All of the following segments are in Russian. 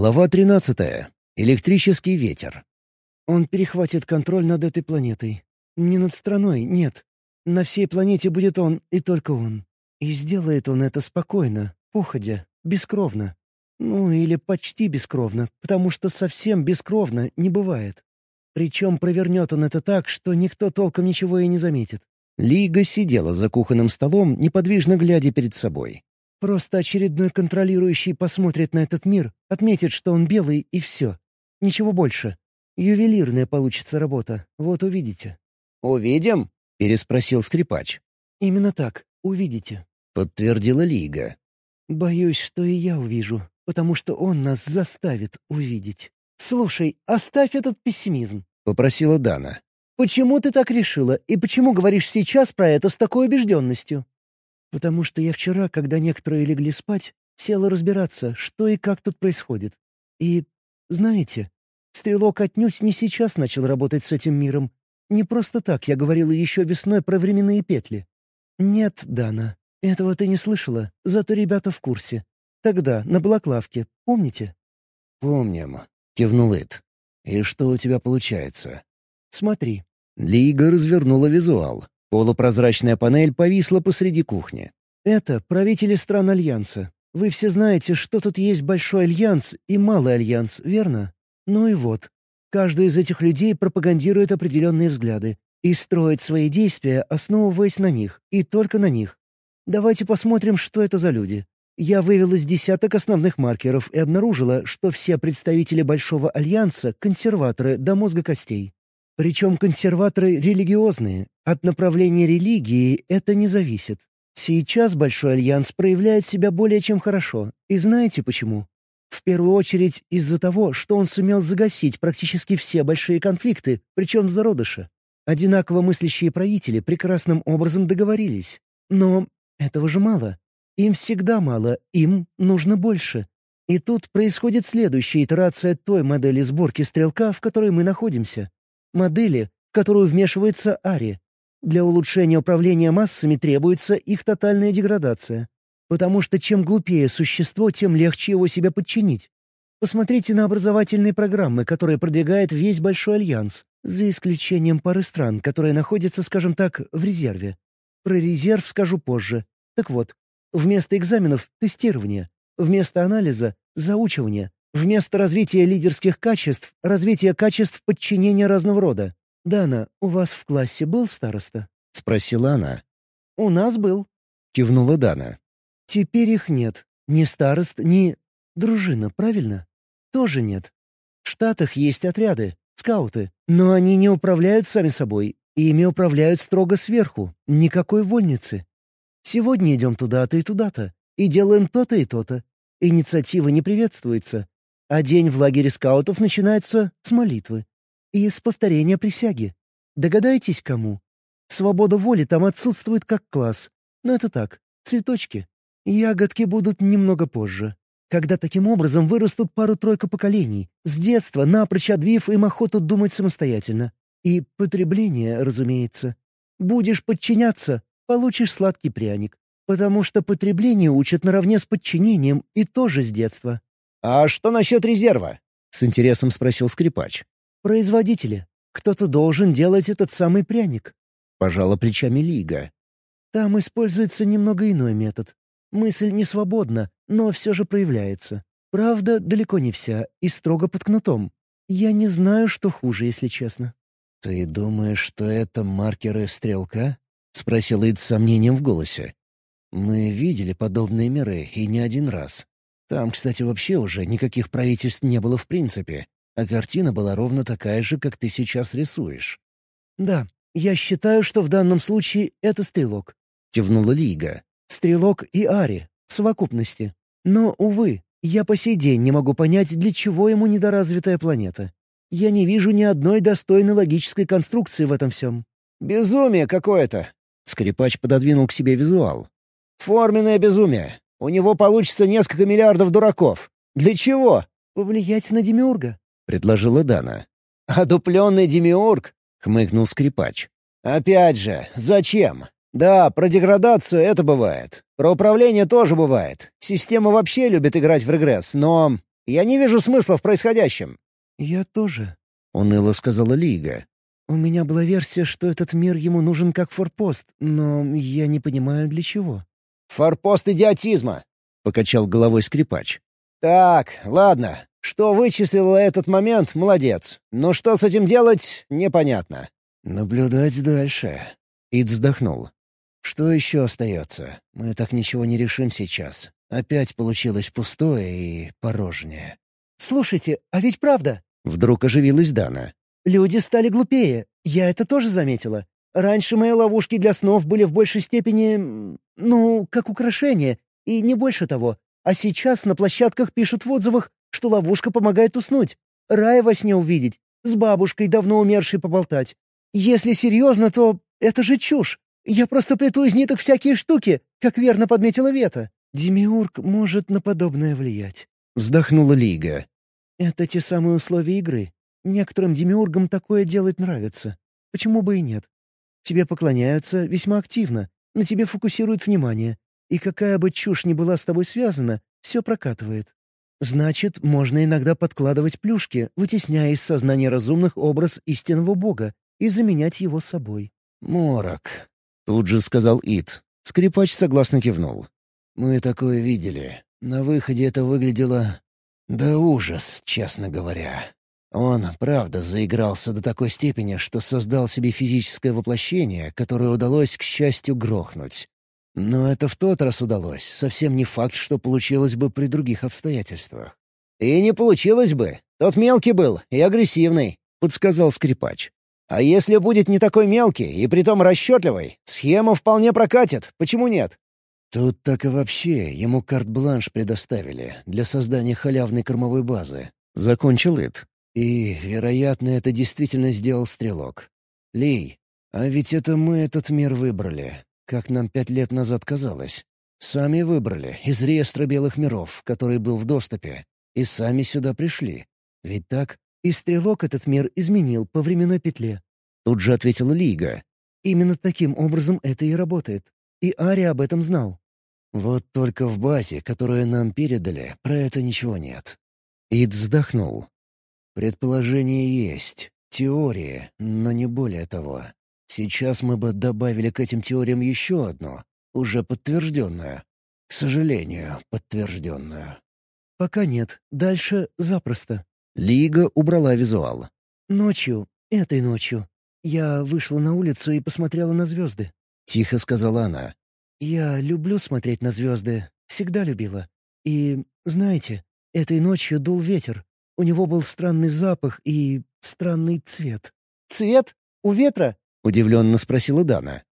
Глава 13. Электрический ветер. Он перехватит контроль над этой планетой. Не над страной, нет. На всей планете будет он и только он. И сделает он это спокойно, походя, бескровно. Ну, или почти бескровно, потому что совсем бескровно не бывает. Причем провернет он это так, что никто толком ничего и не заметит. Лига сидела за кухонным столом, неподвижно глядя перед собой. Просто очередной контролирующий посмотрит на этот мир, отметит, что он белый, и все. Ничего больше. Ювелирная получится работа, вот увидите. «Увидим?» — переспросил скрипач. «Именно так, увидите», — подтвердила Лига. «Боюсь, что и я увижу, потому что он нас заставит увидеть». «Слушай, оставь этот пессимизм», — попросила Дана. «Почему ты так решила, и почему говоришь сейчас про это с такой убежденностью?» «Потому что я вчера, когда некоторые легли спать, села разбираться, что и как тут происходит. И, знаете, Стрелок отнюдь не сейчас начал работать с этим миром. Не просто так я говорила еще весной про временные петли. Нет, Дана, этого ты не слышала, зато ребята в курсе. Тогда, на Балаклавке, помните? «Помним», — кивнул Эд. «И что у тебя получается?» «Смотри». Лига развернула визуал. Полупрозрачная панель повисла посреди кухни. «Это правители стран Альянса. Вы все знаете, что тут есть Большой Альянс и Малый Альянс, верно? Ну и вот. Каждый из этих людей пропагандирует определенные взгляды и строит свои действия, основываясь на них, и только на них. Давайте посмотрим, что это за люди. Я вывела с десяток основных маркеров и обнаружила, что все представители Большого Альянса — консерваторы до мозга костей. Причем консерваторы религиозные. От направления религии это не зависит. Сейчас Большой Альянс проявляет себя более чем хорошо. И знаете почему? В первую очередь из-за того, что он сумел загасить практически все большие конфликты, причем в зародыше. Одинаково мыслящие правители прекрасным образом договорились. Но этого же мало. Им всегда мало, им нужно больше. И тут происходит следующая итерация той модели сборки стрелка, в которой мы находимся. Модели, в которую вмешивается Ари. Для улучшения управления массами требуется их тотальная деградация. Потому что чем глупее существо, тем легче его себе подчинить. Посмотрите на образовательные программы, которые продвигает весь Большой Альянс, за исключением пары стран, которые находятся, скажем так, в резерве. Про резерв скажу позже. Так вот, вместо экзаменов — тестирование, вместо анализа — заучивание, вместо развития лидерских качеств — развитие качеств подчинения разного рода. «Дана, у вас в классе был староста?» — спросила она. «У нас был», — кивнула Дана. Теперь их нет. Ни старост, ни... Дружина, правильно? Тоже нет. В Штатах есть отряды, скауты, но они не управляют сами собой. Ими управляют строго сверху, никакой вольницы. Сегодня идем туда-то и туда-то, и делаем то-то и то-то. Инициатива не приветствуется. А день в лагере скаутов начинается с молитвы. И с повторения присяги. Догадайтесь, кому? Свобода воли там отсутствует как класс. Но это так, цветочки. Ягодки будут немного позже, когда таким образом вырастут пару-тройку поколений, с детства напрочь отбив им охоту думать самостоятельно. И потребление, разумеется. Будешь подчиняться — получишь сладкий пряник. Потому что потребление учат наравне с подчинением и тоже с детства. «А что насчет резерва?» — с интересом спросил скрипач. «Производители. Кто-то должен делать этот самый пряник». Пожала плечами Лига. «Там используется немного иной метод. Мысль не свободна, но все же проявляется. Правда, далеко не вся, и строго под кнутом. Я не знаю, что хуже, если честно». «Ты думаешь, что это маркеры стрелка?» — спросил Ид с сомнением в голосе. «Мы видели подобные миры, и не один раз. Там, кстати, вообще уже никаких правительств не было в принципе, а картина была ровно такая же, как ты сейчас рисуешь». «Да, я считаю, что в данном случае это стрелок», — кивнула Лига. Стрелок и Ари в совокупности. Но, увы, я по сей день не могу понять, для чего ему недоразвитая планета. Я не вижу ни одной достойной логической конструкции в этом всем. «Безумие какое-то!» Скрипач пододвинул к себе визуал. «Форменное безумие. У него получится несколько миллиардов дураков. Для чего?» «Повлиять на Демиурга», — предложила Дана. «Одупленный Демиург?» — хмыкнул скрипач. «Опять же, зачем? Да, про деградацию это бывает. Про управление тоже бывает. Система вообще любит играть в регресс, но... Я не вижу смысла в происходящем». «Я тоже», — уныло сказала Лига. «У меня была версия, что этот мир ему нужен как форпост, но я не понимаю, для чего». «Форпост идиотизма», — покачал головой скрипач. «Так, ладно. Что вычислила этот момент, молодец. Но что с этим делать, непонятно». «Наблюдать дальше». Ид вздохнул. «Что еще остается? Мы так ничего не решим сейчас. Опять получилось пустое и порожнее». «Слушайте, а ведь правда?» Вдруг оживилась Дана. «Люди стали глупее. Я это тоже заметила. Раньше мои ловушки для снов были в большей степени... ну, как украшение, и не больше того. А сейчас на площадках пишут в отзывах, что ловушка помогает уснуть, рай во сне увидеть, с бабушкой, давно умершей, поболтать. Если серьезно, то это же чушь. Я просто плету из ниток всякие штуки, как верно подметила Вета. Демиург может на подобное влиять. Вздохнула Лига. Это те самые условия игры. Некоторым демиургам такое делать нравится. Почему бы и нет? Тебе поклоняются весьма активно, на тебе фокусируют внимание. И какая бы чушь ни была с тобой связана, все прокатывает. Значит, можно иногда подкладывать плюшки, вытесняя из сознания разумных образ истинного бога и заменять его собой. «Морок», — тут же сказал Ит. Скрипач согласно кивнул. «Мы такое видели. На выходе это выглядело... Да ужас, честно говоря. Он, правда, заигрался до такой степени, что создал себе физическое воплощение, которое удалось, к счастью, грохнуть. Но это в тот раз удалось. Совсем не факт, что получилось бы при других обстоятельствах. «И не получилось бы. Тот мелкий был и агрессивный», — подсказал скрипач. «А если будет не такой мелкий и притом расчетливый, схема вполне прокатит. Почему нет?» Тут так и вообще ему карт-бланш предоставили для создания халявной кормовой базы. Закончил Ит. И, вероятно, это действительно сделал Стрелок. Лей, а ведь это мы этот мир выбрали как нам пять лет назад казалось. Сами выбрали из реестра белых миров, который был в доступе, и сами сюда пришли. Ведь так? И стрелок этот мир изменил по временной петле. Тут же ответила Лига. Именно таким образом это и работает. И Ари об этом знал. Вот только в базе, которую нам передали, про это ничего нет. Ид вздохнул. Предположение есть, теория, но не более того. Сейчас мы бы добавили к этим теориям еще одну, уже подтвержденную. К сожалению, подтвержденную. «Пока нет. Дальше запросто». Лига убрала визуал. «Ночью, этой ночью, я вышла на улицу и посмотрела на звезды». Тихо сказала она. «Я люблю смотреть на звезды. Всегда любила. И, знаете, этой ночью дул ветер. У него был странный запах и странный цвет». «Цвет? У ветра?» — удивленно спросила Дана.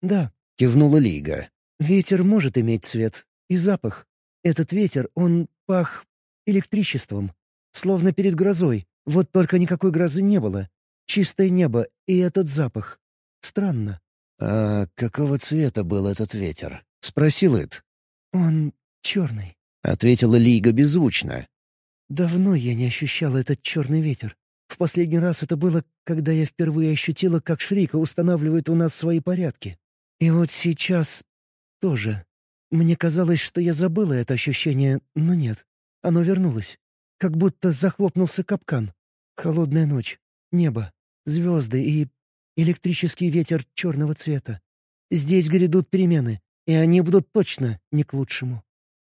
«Да», — кивнула Лига. «Ветер может иметь цвет и запах. Этот ветер, он пах электричеством, словно перед грозой. Вот только никакой грозы не было. Чистое небо и этот запах. Странно». «А какого цвета был этот ветер?» — спросил Ит. «Он черный», — ответила Лига беззвучно. «Давно я не ощущала этот черный ветер. В последний раз это было, когда я впервые ощутила, как Шрика устанавливает у нас свои порядки. И вот сейчас тоже. Мне казалось, что я забыла это ощущение, но нет. Оно вернулось. Как будто захлопнулся капкан. Холодная ночь, небо, звезды и электрический ветер черного цвета. Здесь грядут перемены, и они будут точно не к лучшему.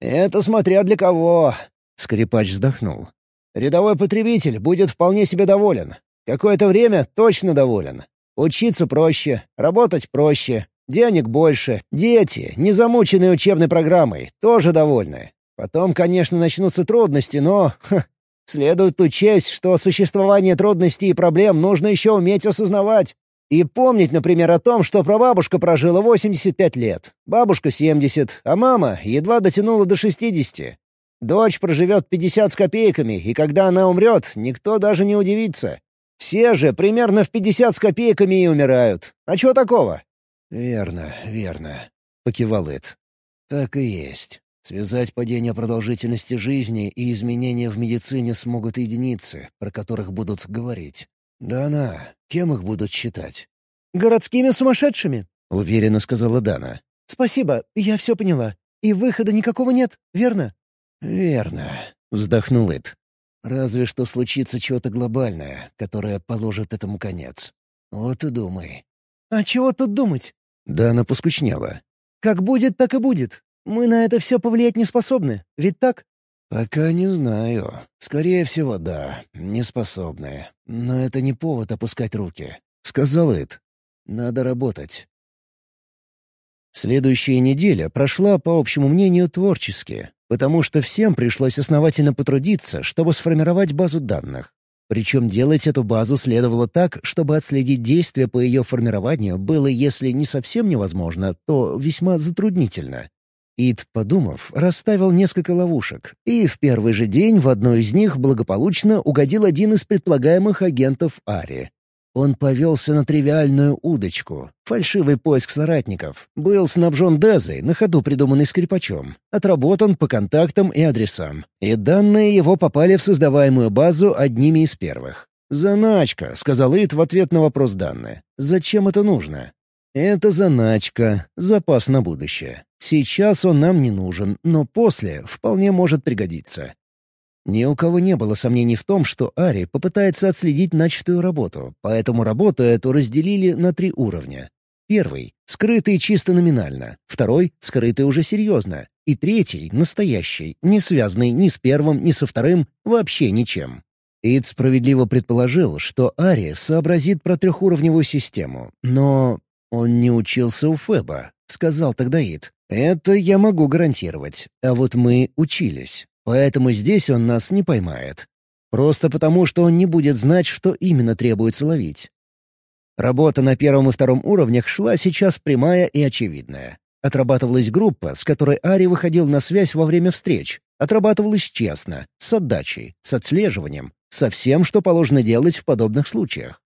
«Это смотря для кого!» — скрипач вздохнул. Рядовой потребитель будет вполне себе доволен. Какое-то время точно доволен. Учиться проще, работать проще, денег больше, дети, не замученные учебной программой, тоже довольны. Потом, конечно, начнутся трудности, но... Ха, следует учесть, что существование трудностей и проблем нужно еще уметь осознавать. И помнить, например, о том, что прабабушка прожила 85 лет, бабушка — 70, а мама едва дотянула до 60. Дочь проживет пятьдесят с копейками, и когда она умрет, никто даже не удивится. Все же примерно в пятьдесят с копейками и умирают. А чего такого?» «Верно, верно», — покивал Эд. «Так и есть. Связать падение продолжительности жизни и изменения в медицине смогут единицы, про которых будут говорить. Дана, кем их будут считать?» «Городскими сумасшедшими», — уверенно сказала Дана. «Спасибо, я все поняла. И выхода никакого нет, верно?» «Верно», — вздохнул Ит. «Разве что случится чего-то глобальное, которое положит этому конец. Вот и думай». «А чего тут думать?» Да она поскучнела. «Как будет, так и будет. Мы на это все повлиять не способны, ведь так?» «Пока не знаю. Скорее всего, да, не способны. Но это не повод опускать руки», — сказал Ит. «Надо работать». Следующая неделя прошла, по общему мнению, творчески, потому что всем пришлось основательно потрудиться, чтобы сформировать базу данных. Причем делать эту базу следовало так, чтобы отследить действия по ее формированию было, если не совсем невозможно, то весьма затруднительно. Ид, подумав, расставил несколько ловушек, и в первый же день в одну из них благополучно угодил один из предполагаемых агентов Ари. Он повелся на тривиальную удочку. Фальшивый поиск соратников. Был снабжен Дезой, на ходу придуманный скрипачом. Отработан по контактам и адресам. И данные его попали в создаваемую базу одними из первых. «Заначка», — сказал Ид в ответ на вопрос данные. «Зачем это нужно?» «Это заначка, запас на будущее. Сейчас он нам не нужен, но после вполне может пригодиться. Ни у кого не было сомнений в том, что Ари попытается отследить начатую работу, поэтому работу эту разделили на три уровня. Первый — скрытый чисто номинально, второй — скрытый уже серьезно, и третий — настоящий, не связанный ни с первым, ни со вторым, вообще ничем. Ид справедливо предположил, что Ари сообразит про трехуровневую систему, но он не учился у Феба, сказал тогда Ид. Это я могу гарантировать, а вот мы учились. Поэтому здесь он нас не поймает. Просто потому, что он не будет знать, что именно требуется ловить. Работа на первом и втором уровнях шла сейчас прямая и очевидная. Отрабатывалась группа, с которой Ари выходил на связь во время встреч. Отрабатывалась честно, с отдачей, с отслеживанием, со всем, что положено делать в подобных случаях.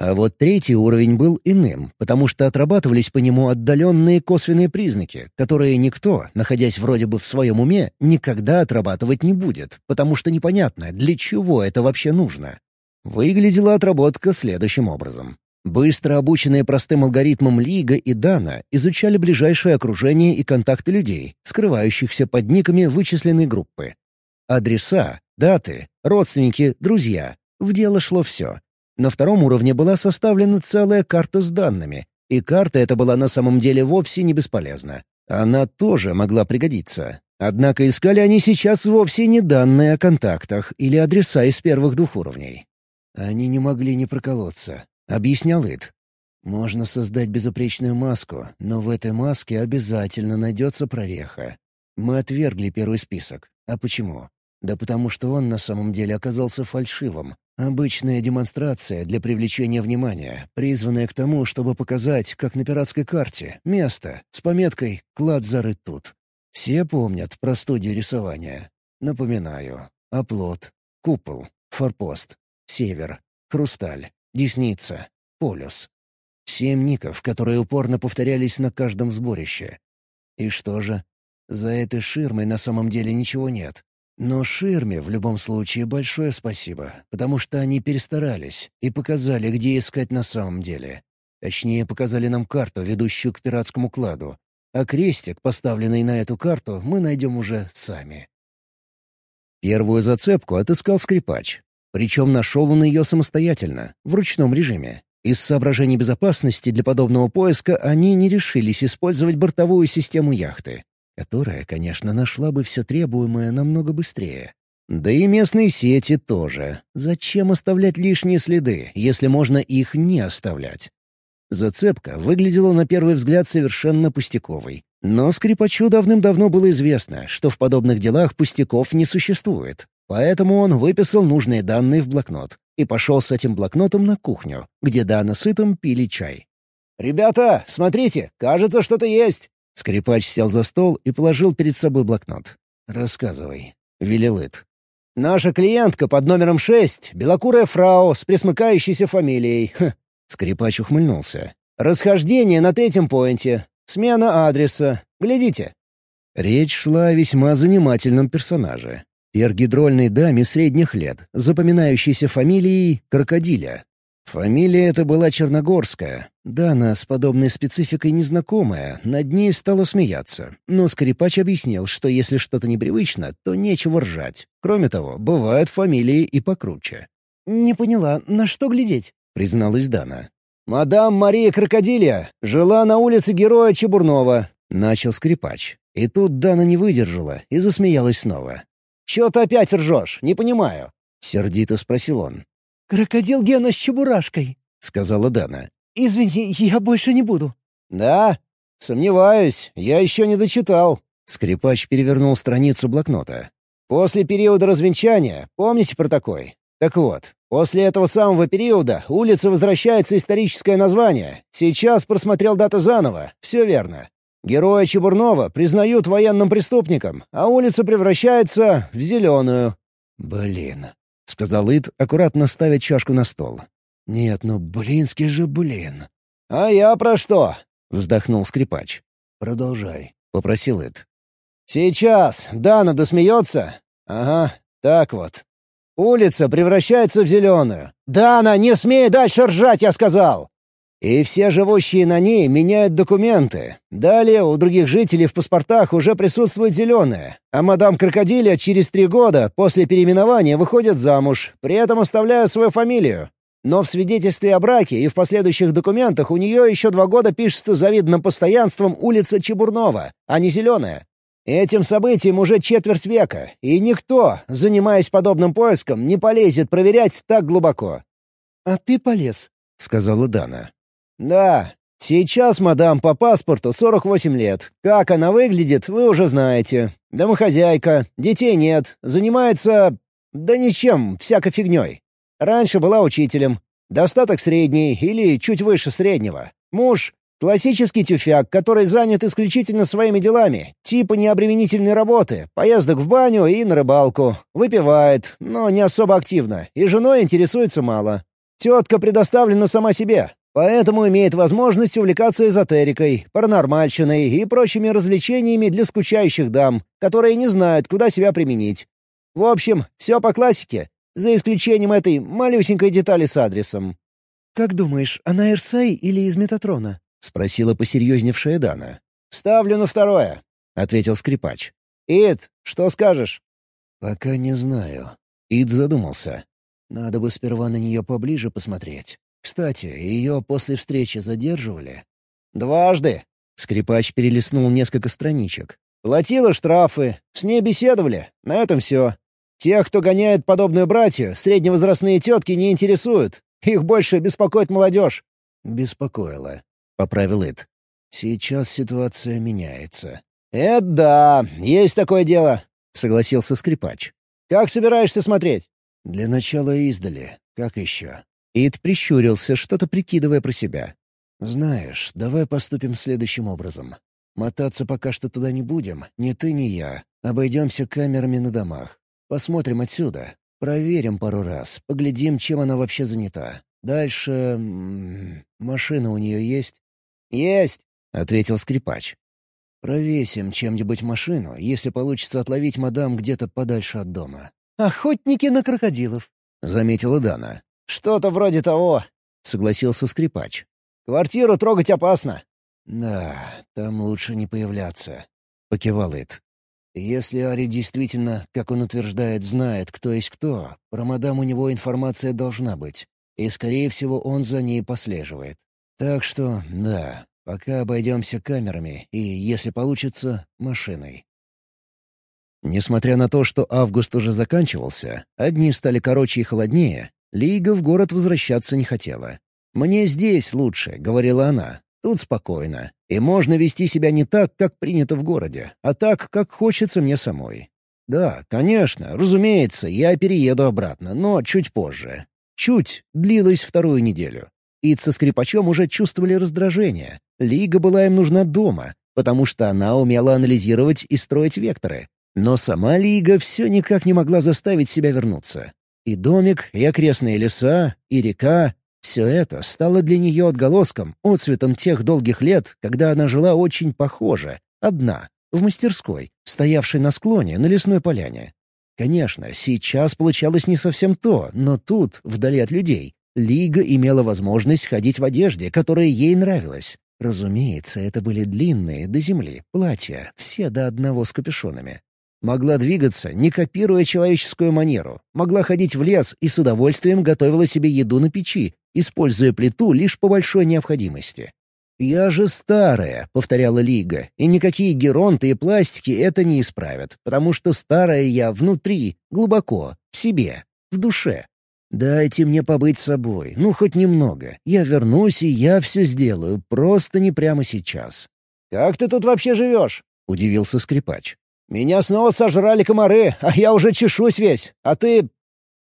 А вот третий уровень был иным, потому что отрабатывались по нему отдаленные косвенные признаки, которые никто, находясь вроде бы в своем уме, никогда отрабатывать не будет, потому что непонятно, для чего это вообще нужно. Выглядела отработка следующим образом. Быстро обученные простым алгоритмам Лига и Дана изучали ближайшее окружение и контакты людей, скрывающихся под никами вычисленной группы. Адреса, даты, родственники, друзья. В дело шло все. На втором уровне была составлена целая карта с данными, и карта эта была на самом деле вовсе не бесполезна. Она тоже могла пригодиться. Однако искали они сейчас вовсе не данные о контактах или адреса из первых двух уровней. «Они не могли не проколоться», — объяснял Ид. «Можно создать безупречную маску, но в этой маске обязательно найдется прореха. Мы отвергли первый список. А почему? Да потому что он на самом деле оказался фальшивым, Обычная демонстрация для привлечения внимания, призванная к тому, чтобы показать, как на пиратской карте, место с пометкой «Клад зарыт тут». Все помнят про студию рисования. Напоминаю. Оплот, купол, форпост, север, хрусталь, десница, полюс. Семь ников, которые упорно повторялись на каждом сборище. И что же? За этой ширмой на самом деле ничего нет. Но Ширме в любом случае большое спасибо, потому что они перестарались и показали, где искать на самом деле. Точнее, показали нам карту, ведущую к пиратскому кладу. А крестик, поставленный на эту карту, мы найдем уже сами. Первую зацепку отыскал скрипач. Причем нашел он ее самостоятельно, в ручном режиме. Из соображений безопасности для подобного поиска они не решились использовать бортовую систему яхты которая, конечно, нашла бы все требуемое намного быстрее. Да и местные сети тоже. Зачем оставлять лишние следы, если можно их не оставлять? Зацепка выглядела на первый взгляд совершенно пустяковой. Но скрипачу давным-давно было известно, что в подобных делах пустяков не существует. Поэтому он выписал нужные данные в блокнот и пошел с этим блокнотом на кухню, где Дана сытым пили чай. «Ребята, смотрите, кажется, что-то есть!» Скрипач сел за стол и положил перед собой блокнот. «Рассказывай», — велел Эд. «Наша клиентка под номером шесть — белокурая фрау с присмыкающейся фамилией». Ха. Скрипач ухмыльнулся. «Расхождение на третьем поинте. Смена адреса. Глядите». Речь шла о весьма занимательном персонаже. Пергидрольной даме средних лет, запоминающейся фамилией Крокодиля. Фамилия эта была Черногорская. Дана с подобной спецификой незнакомая, над ней стала смеяться. Но скрипач объяснил, что если что-то непривычно, то нечего ржать. Кроме того, бывают фамилии и покруче. «Не поняла, на что глядеть?» — призналась Дана. «Мадам Мария Крокодилья жила на улице Героя Чебурнова», — начал скрипач. И тут Дана не выдержала и засмеялась снова. «Чего ты опять ржешь? Не понимаю». — сердито спросил он. «Крокодил Гена с чебурашкой», — сказала Дана. «Извини, я больше не буду». «Да? Сомневаюсь, я еще не дочитал». Скрипач перевернул страницу блокнота. «После периода развенчания, помните про такой? Так вот, после этого самого периода улица возвращается историческое название. Сейчас просмотрел дату заново, все верно. Героя Чебурнова признают военным преступником, а улица превращается в зеленую». «Блин, — сказал Ид, аккуратно ставя чашку на стол. «Нет, ну блинский же блин». «А я про что?» — вздохнул скрипач. «Продолжай», — попросил Ид. «Сейчас Дана досмеется? Ага, так вот. Улица превращается в зеленую. Дана, не смей дальше ржать, я сказал! И все живущие на ней меняют документы. Далее у других жителей в паспортах уже присутствует зеленое, а мадам Крокодиля через три года после переименования выходит замуж, при этом оставляя свою фамилию. Но в свидетельстве о браке и в последующих документах у нее еще два года пишется завидным постоянством улица Чебурнова, а не зеленая. Этим событием уже четверть века, и никто, занимаясь подобным поиском, не полезет проверять так глубоко. «А ты полез», — сказала Дана. «Да, сейчас мадам по паспорту 48 лет. Как она выглядит, вы уже знаете. Домохозяйка, детей нет, занимается... да ничем, всякой фигней. Раньше была учителем. Достаток средний или чуть выше среднего. Муж — классический тюфяк, который занят исключительно своими делами, типа необременительной работы, поездок в баню и на рыбалку. Выпивает, но не особо активно, и женой интересуется мало. Тетка предоставлена сама себе, Поэтому имеет возможность увлекаться эзотерикой, паранормальщиной и прочими развлечениями для скучающих дам, которые не знают, куда себя применить. В общем, все по классике, за исключением этой малюсенькой детали с адресом. «Как думаешь, она Эрсай или из Метатрона?» — спросила посерьезневшая Дана. «Ставлю на второе», — ответил скрипач. «Ид, что скажешь?» «Пока не знаю». Ид задумался. «Надо бы сперва на нее поближе посмотреть. Кстати, ее после встречи задерживали? Дважды. Скрипач перелистнул несколько страничек. Платила штрафы, с ней беседовали, на этом все. Тех, кто гоняет подобную братью, средневозрастные тетки не интересуют. Их больше беспокоит молодежь. Беспокоило. Поправил Ит. Сейчас ситуация меняется. «Это да, есть такое дело», — согласился скрипач. «Как собираешься смотреть?» «Для начала издали. Как еще?» Ид прищурился, что-то прикидывая про себя. «Знаешь, давай поступим следующим образом. Мотаться пока что туда не будем, ни ты, ни я. Обойдемся камерами на домах. Посмотрим отсюда. Проверим пару раз, поглядим, чем она вообще занята. Дальше... машина у нее есть?» «Есть», — ответил скрипач. «Провесим чем-нибудь машину, если получится отловить мадам где-то подальше от дома». «Охотники на крокодилов», — заметила Дана. «Что-то вроде того», — согласился скрипач. «Квартиру трогать опасно». «Да, там лучше не появляться», — покивал Ит. «Если Ари действительно, как он утверждает, знает, кто есть кто, про мадам у него информация должна быть, и, скорее всего, он за ней послеживает. Так что, да, пока обойдемся камерами и, если получится, машиной». Несмотря на то, что август уже заканчивался, одни стали короче и холоднее, Лига в город возвращаться не хотела. «Мне здесь лучше», — говорила она. «Тут спокойно. И можно вести себя не так, как принято в городе, а так, как хочется мне самой. Да, конечно, разумеется, я перееду обратно, но чуть позже. Чуть длилась вторую неделю. Ид со скрипачом уже чувствовали раздражение. Лига была им нужна дома, потому что она умела анализировать и строить векторы. Но сама Лига все никак не могла заставить себя вернуться. И домик, и окрестные леса, и река — все это стало для нее отголоском, отцветом тех долгих лет, когда она жила очень похоже, одна, в мастерской, стоявшей на склоне на лесной поляне. Конечно, сейчас получалось не совсем то, но тут, вдали от людей, Лига имела возможность ходить в одежде, которая ей нравилась. Разумеется, это были длинные, до земли, платья, все до одного с капюшонами. Могла двигаться, не копируя человеческую манеру. Могла ходить в лес и с удовольствием готовила себе еду на печи, используя плиту лишь по большой необходимости. «Я же старая», — повторяла Лига, «и никакие геронты и пластики это не исправят, потому что старая я внутри, глубоко, в себе, в душе. Дайте мне побыть собой, ну хоть немного. Я вернусь, и я все сделаю, просто не прямо сейчас». «Как ты тут вообще живешь?» — удивился скрипач. «Меня снова сожрали комары, а я уже чешусь весь, а ты...»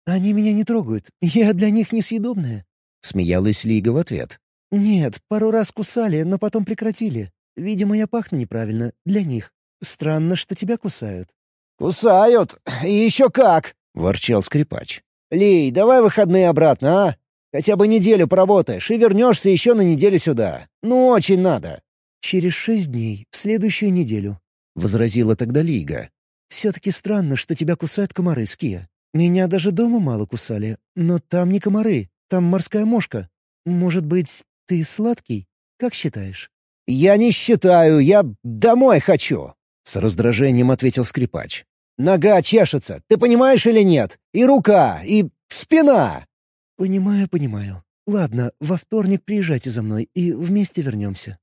«Они меня не трогают, я для них несъедобная», — смеялась Лига в ответ. «Нет, пару раз кусали, но потом прекратили. Видимо, я пахну неправильно, для них. Странно, что тебя кусают». «Кусают? И еще как!» — ворчал скрипач. «Лей, давай выходные обратно, а? Хотя бы неделю поработаешь и вернешься еще на неделю сюда. Ну, очень надо». «Через шесть дней, в следующую неделю», — возразила тогда Лига. «Все-таки странно, что тебя кусают комары, Ския. Меня даже дома мало кусали, но там не комары, там морская мошка. Может быть, ты сладкий? Как считаешь?» «Я не считаю, я домой хочу!» — с раздражением ответил скрипач. Нога чешется, ты понимаешь или нет? И рука, и спина!» «Понимаю, понимаю. Ладно, во вторник приезжайте за мной, и вместе вернемся».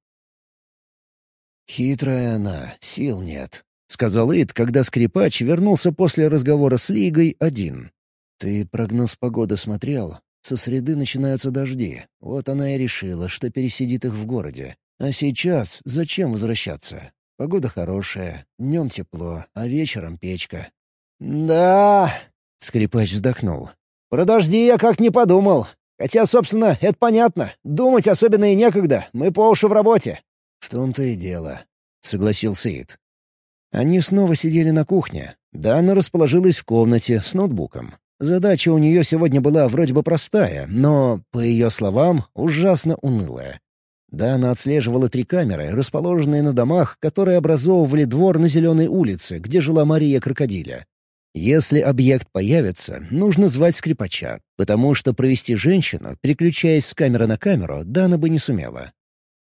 «Хитрая она, сил нет», — сказал Ид, когда скрипач вернулся после разговора с Лигой один. «Ты прогноз погоды смотрел? Со среды начинаются дожди. Вот она и решила, что пересидит их в городе. А сейчас зачем возвращаться? Погода хорошая, днем тепло, а вечером печка. «Да...» — скрипач вздохнул. «Про дожди я как не подумал. Хотя, собственно, это понятно. Думать особенно и некогда. Мы по уши в работе». «В том-то и дело», — согласился Ид. Они снова сидели на кухне. Дана расположилась в комнате с ноутбуком. Задача у нее сегодня была вроде бы простая, но, по ее словам, ужасно унылая. Дана отслеживала три камеры, расположенные на домах, которые образовывали двор на Зеленой улице, где жила Мария Крокодиля. Если объект появится, нужно звать скрипача, потому что провести женщину, переключаясь с камеры на камеру, Дана бы не сумела.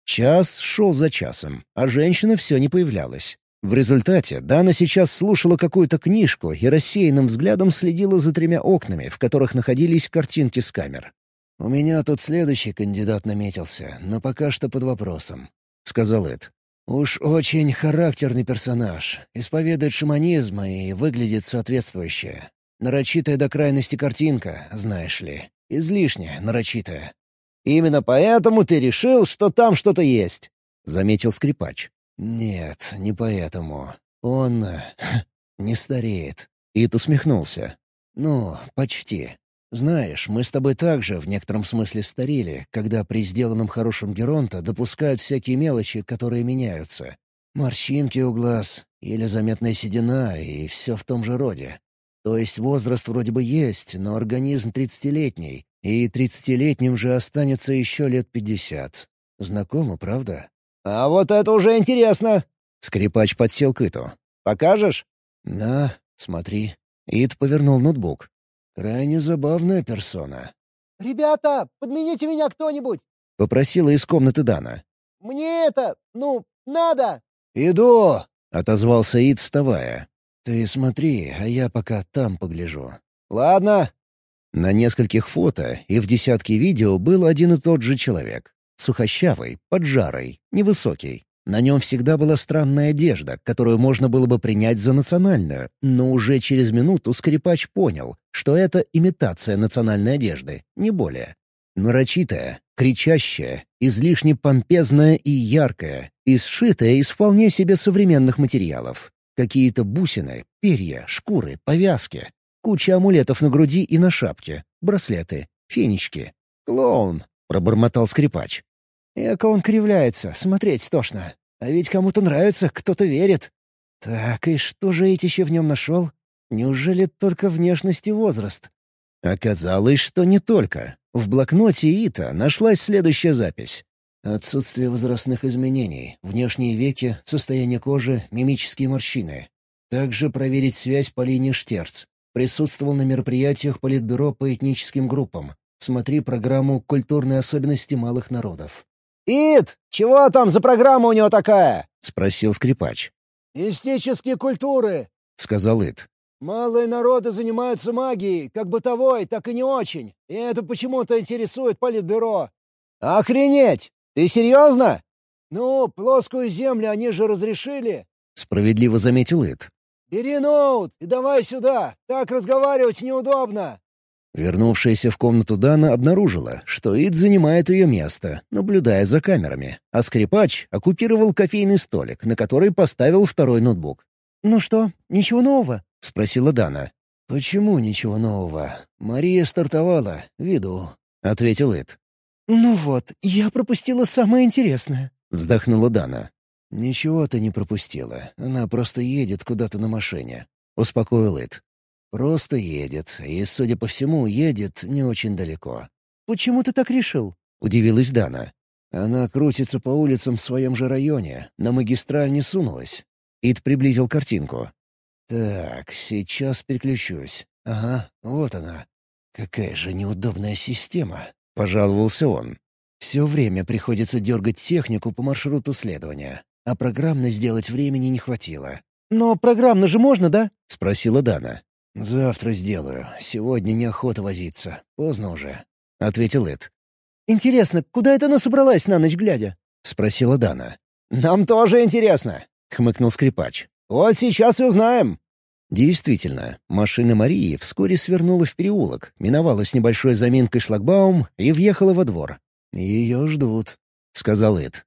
Час шел за часом, а женщина все не появлялась. В результате Дана сейчас слушала какую-то книжку и рассеянным взглядом следила за тремя окнами, в которых находились картинки с камер. «У меня тут следующий кандидат наметился, но пока что под вопросом», — сказал Эд. «Уж очень характерный персонаж, исповедует шаманизм и выглядит соответствующе. Нарочитая до крайности картинка, знаешь ли. Излишняя, нарочитая». «Именно поэтому ты решил, что там что-то есть», — заметил скрипач. «Нет, не поэтому. Он... не стареет». Ит усмехнулся. «Ну, почти. Знаешь, мы с тобой также в некотором смысле старели, когда при сделанном хорошем Геронта допускают всякие мелочи, которые меняются. Морщинки у глаз, или заметная седина, и все в том же роде. То есть возраст вроде бы есть, но организм тридцатилетний, и тридцатилетним же останется еще лет пятьдесят. Знакомо, правда? «А вот это уже интересно!» Скрипач подсел к Иту. «Покажешь?» «Да, смотри». Ит повернул ноутбук. Крайне забавная персона. «Ребята, подмените меня кто-нибудь!» — попросила из комнаты Дана. «Мне это, ну, надо!» «Иду!» — отозвался Ид, вставая. «Ты смотри, а я пока там погляжу». «Ладно». На нескольких фото и в десятке видео был один и тот же человек. Сухощавый, поджарый, невысокий. На нем всегда была странная одежда, которую можно было бы принять за национальную, но уже через минуту скрипач понял, что это имитация национальной одежды, не более. Нарочитая, кричащая, излишне помпезная и яркая, и сшитая из вполне себе современных материалов. Какие-то бусины, перья, шкуры, повязки. Куча амулетов на груди и на шапке, браслеты, фенечки. «Клоун!» — пробормотал скрипач. Эко он кривляется, смотреть тошно. А ведь кому-то нравится, кто-то верит. Так, и что же Этище в нем нашел? Неужели только внешность и возраст? Оказалось, что не только. В блокноте Ита нашлась следующая запись. Отсутствие возрастных изменений, внешние веки, состояние кожи, мимические морщины. Также проверить связь по линии Штерц. Присутствовал на мероприятиях Политбюро по этническим группам. Смотри программу «Культурные особенности малых народов». «Ид, чего там за программа у него такая?» — спросил скрипач. «Мистические культуры», — сказал Ид. «Малые народы занимаются магией, как бытовой, так и не очень. И это почему-то интересует Политбюро». «Охренеть! Ты серьезно?» «Ну, плоскую землю они же разрешили», — справедливо заметил Ид. «Бери ноут и давай сюда, так разговаривать неудобно». Вернувшаяся в комнату Дана обнаружила, что Ид занимает ее место, наблюдая за камерами, а скрипач оккупировал кофейный столик, на который поставил второй ноутбук. «Ну что, ничего нового?» — спросила Дана. «Почему ничего нового? Мария стартовала, виду», — ответил Ид. «Ну вот, я пропустила самое интересное», — вздохнула Дана. «Ничего ты не пропустила. Она просто едет куда-то на машине», — успокоил Ид. Просто едет, и, судя по всему, едет не очень далеко. «Почему ты так решил?» — удивилась Дана. Она крутится по улицам в своем же районе, на магистраль не сунулась. Ид приблизил картинку. «Так, сейчас переключусь. Ага, вот она. Какая же неудобная система!» — пожаловался он. «Все время приходится дергать технику по маршруту следования, а программно сделать времени не хватило». «Но программно же можно, да?» — спросила Дана. «Завтра сделаю. Сегодня неохота возиться. Поздно уже», — ответил Эд. «Интересно, куда это она собралась на ночь глядя?» — спросила Дана. «Нам тоже интересно», — хмыкнул скрипач. «Вот сейчас и узнаем». Действительно, машина Марии вскоре свернула в переулок, миновала с небольшой заминкой шлагбаум и въехала во двор. «Ее ждут», — сказал Эд.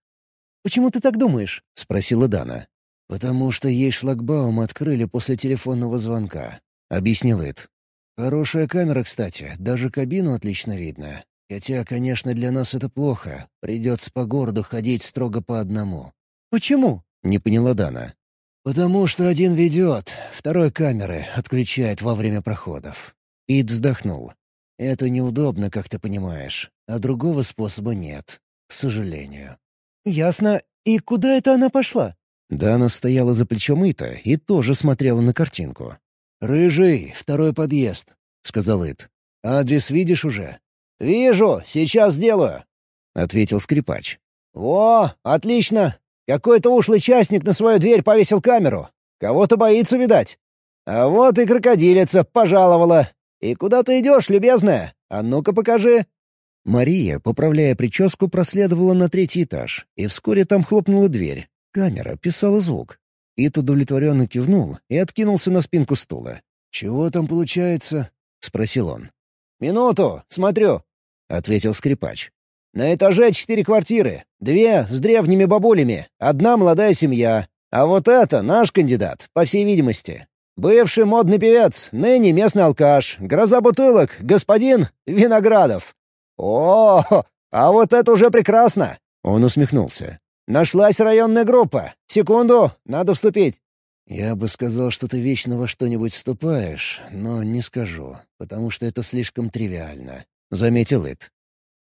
«Почему ты так думаешь?» — спросила Дана. «Потому что ей шлагбаум открыли после телефонного звонка. — объяснил Эд. «Хорошая камера, кстати, даже кабину отлично видно. Хотя, конечно, для нас это плохо. Придется по городу ходить строго по одному». «Почему?» — не поняла Дана. «Потому что один ведет, второй камеры отключает во время проходов». Ид вздохнул. «Это неудобно, как ты понимаешь, а другого способа нет, к сожалению». «Ясно. И куда это она пошла?» Дана стояла за плечом Ита и тоже смотрела на картинку. «Рыжий, второй подъезд», — сказал Ит. «Адрес видишь уже?» «Вижу, сейчас сделаю», — ответил скрипач. «О, отлично! Какой-то ушлый частник на свою дверь повесил камеру. Кого-то боится, видать. А вот и крокодилица пожаловала. И куда ты идешь, любезная? А ну-ка покажи». Мария, поправляя прическу, проследовала на третий этаж, и вскоре там хлопнула дверь. Камера писала звук. Ит удовлетворенно кивнул и откинулся на спинку стула. «Чего там получается?» — спросил он. «Минуту, смотрю», — ответил скрипач. «На этаже четыре квартиры. Две с древними бабулями, одна молодая семья. А вот это наш кандидат, по всей видимости. Бывший модный певец, ныне местный алкаш, гроза бутылок, господин Виноградов. О, а вот это уже прекрасно!» Он усмехнулся. Нашлась районная группа. Секунду, надо вступить». «Я бы сказал, что ты вечно во что-нибудь вступаешь, но не скажу, потому что это слишком тривиально», — заметил Ит.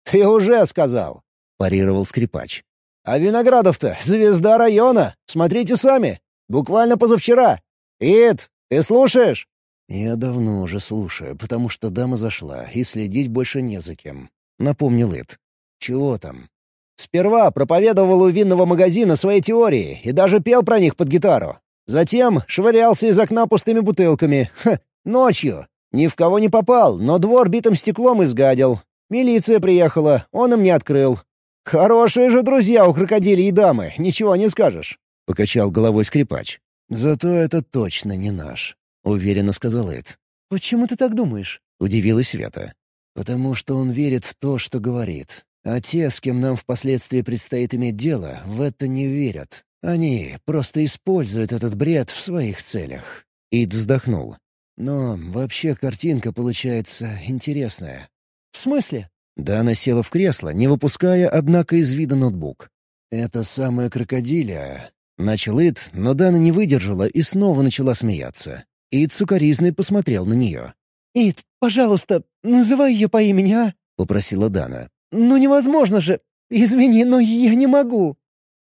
«Ты уже сказал», — парировал скрипач. «А Виноградов-то звезда района, смотрите сами. Буквально позавчера. Ит, ты слушаешь?» «Я давно уже слушаю, потому что дама зашла, и следить больше не за кем», — напомнил Ит. «Чего там?» Сперва проповедовал у винного магазина свои теории и даже пел про них под гитару. Затем швырялся из окна пустыми бутылками. Ха, ночью. Ни в кого не попал, но двор битым стеклом изгадил. Милиция приехала, он им не открыл. «Хорошие же друзья у крокодилей и дамы, ничего не скажешь», — покачал головой скрипач. «Зато это точно не наш», — уверенно сказал Эд. «Почему ты так думаешь?» — удивилась Света. «Потому что он верит в то, что говорит. А те, с кем нам впоследствии предстоит иметь дело, в это не верят. Они просто используют этот бред в своих целях». Ид вздохнул. «Но вообще картинка получается интересная». «В смысле?» Дана села в кресло, не выпуская, однако, из вида ноутбук. «Это самая крокодилия». Начал Ид, но Дана не выдержала и снова начала смеяться. Ид сукоризный посмотрел на нее. «Ид, пожалуйста, называй ее по имени, а?» — попросила Дана. «Ну невозможно же! Извини, но я не могу!»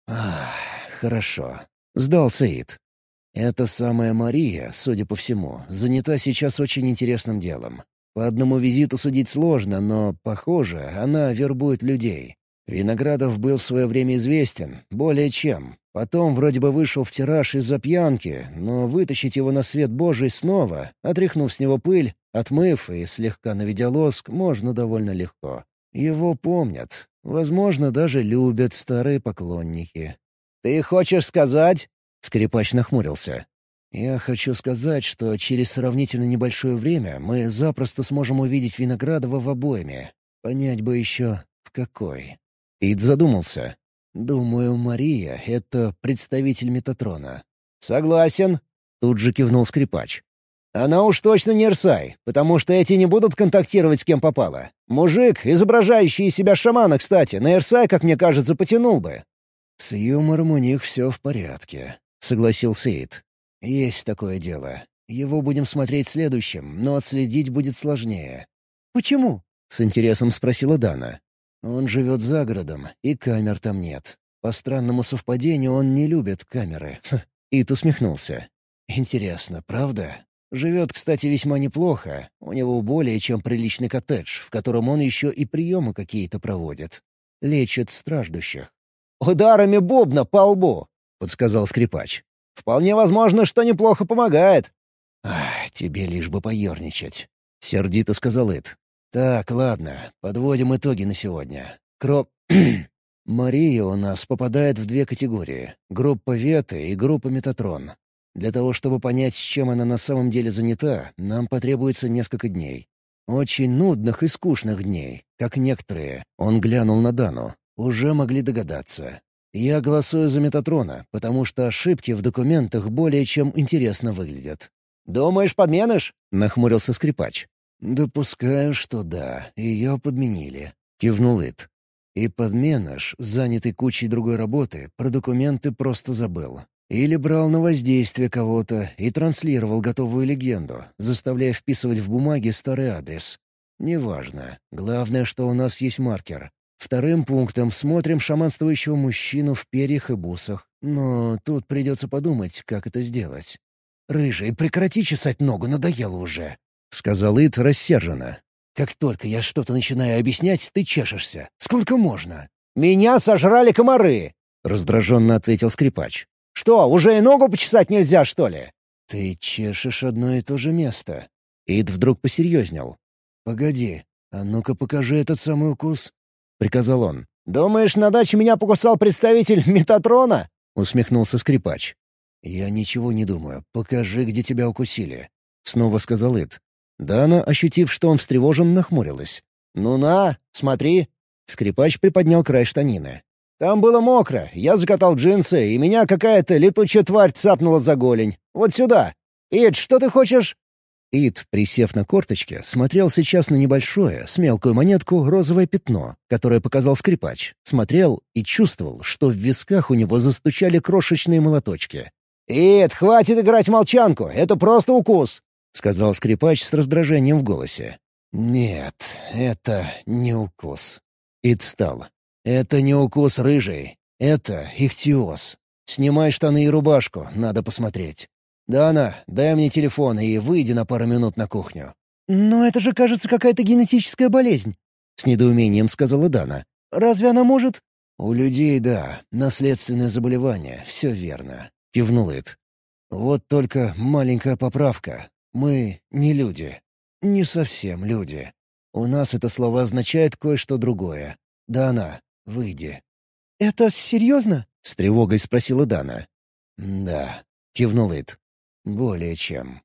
«Ах, хорошо», — сдался Ид. «Эта самая Мария, судя по всему, занята сейчас очень интересным делом. По одному визиту судить сложно, но, похоже, она вербует людей. Виноградов был в свое время известен, более чем. Потом вроде бы вышел в тираж из-за пьянки, но вытащить его на свет Божий снова, отряхнув с него пыль, отмыв и слегка наведя лоск, можно довольно легко. Его помнят. Возможно, даже любят старые поклонники. «Ты хочешь сказать?» — скрипач нахмурился. «Я хочу сказать, что через сравнительно небольшое время мы запросто сможем увидеть Виноградова в обойме. Понять бы еще, в какой». Ид задумался. «Думаю, Мария — это представитель Метатрона». «Согласен», — тут же кивнул скрипач. «Она уж точно не Ирсай, потому что эти не будут контактировать с кем попало. Мужик, изображающий из себя шамана, кстати, на Ирсай, как мне кажется, потянул бы». «С юмором у них все в порядке», — согласился Ид. «Есть такое дело. Его будем смотреть следующим, но отследить будет сложнее». «Почему?» — с интересом спросила Дана. Он живет за городом, и камер там нет. По странному совпадению он не любит камеры. Ит усмехнулся. Интересно, правда? Живет, кстати, весьма неплохо. У него более чем приличный коттедж, в котором он еще и приемы какие-то проводит. Лечит страждущих. «Ударами бубна по лбу», — подсказал скрипач. «Вполне возможно, что неплохо помогает». «Ах, тебе лишь бы поерничать», — сердито сказал Ит. «Так, ладно, подводим итоги на сегодня. Кроп... Мария у нас попадает в две категории — группа Веты и группа Метатрон. Для того, чтобы понять, чем она на самом деле занята, нам потребуется несколько дней. Очень нудных и скучных дней, как некоторые. Он глянул на Дану. Уже могли догадаться. Я голосую за Метатрона, потому что ошибки в документах более чем интересно выглядят. «Думаешь, подменыш?» — нахмурился скрипач. «Допускаю, что да, ее подменили», — кивнул Ит. И подменыш, занятый кучей другой работы, про документы просто забыл. Или брал на воздействие кого-то и транслировал готовую легенду, заставляя вписывать в бумаге старый адрес. Неважно. Главное, что у нас есть маркер. Вторым пунктом смотрим шаманствующего мужчину в перьях и бусах. Но тут придется подумать, как это сделать. «Рыжий, прекрати чесать ногу, надоело уже!» — сказал Ит рассерженно. «Как только я что-то начинаю объяснять, ты чешешься. Сколько можно?» «Меня сожрали комары!» — раздраженно ответил скрипач. «Что, уже и ногу почесать нельзя, что ли?» «Ты чешешь одно и то же место». Ид вдруг посерьезнел. «Погоди, а ну-ка покажи этот самый укус», — приказал он. «Думаешь, на даче меня покусал представитель Метатрона?» — усмехнулся скрипач. «Я ничего не думаю. Покажи, где тебя укусили», — снова сказал Ид. Дана, ощутив, что он встревожен, нахмурилась. «Ну на, смотри!» Скрипач приподнял край штанины. «Там было мокро, я закатал джинсы, и меня какая-то летучая тварь цапнула за голень. Вот сюда! Ид, что ты хочешь?» Ид, присев на корточки, смотрел сейчас на небольшое, с мелкую монетку, розовое пятно, которое показал скрипач. Смотрел и чувствовал, что в висках у него застучали крошечные молоточки. «Ид, хватит играть в молчанку, это просто укус!» — сказал скрипач с раздражением в голосе. «Нет, это не укус». Ид встал. «Это не укус рыжий. Это ихтиоз. Снимай штаны и рубашку, надо посмотреть. Дана, дай мне телефон и выйди на пару минут на кухню». «Но это же, кажется, какая-то генетическая болезнь», — с недоумением сказала Дана. «Разве она может...» «У людей, да, наследственное заболевание, все верно», — кивнул Ид. «Вот только маленькая поправка. Мы не люди. Не совсем люди. У нас это слово означает кое-что другое. Дана, выйди». «Это серьезно?» — с тревогой спросила Дана. «Да», — кивнул Ит. «Более чем».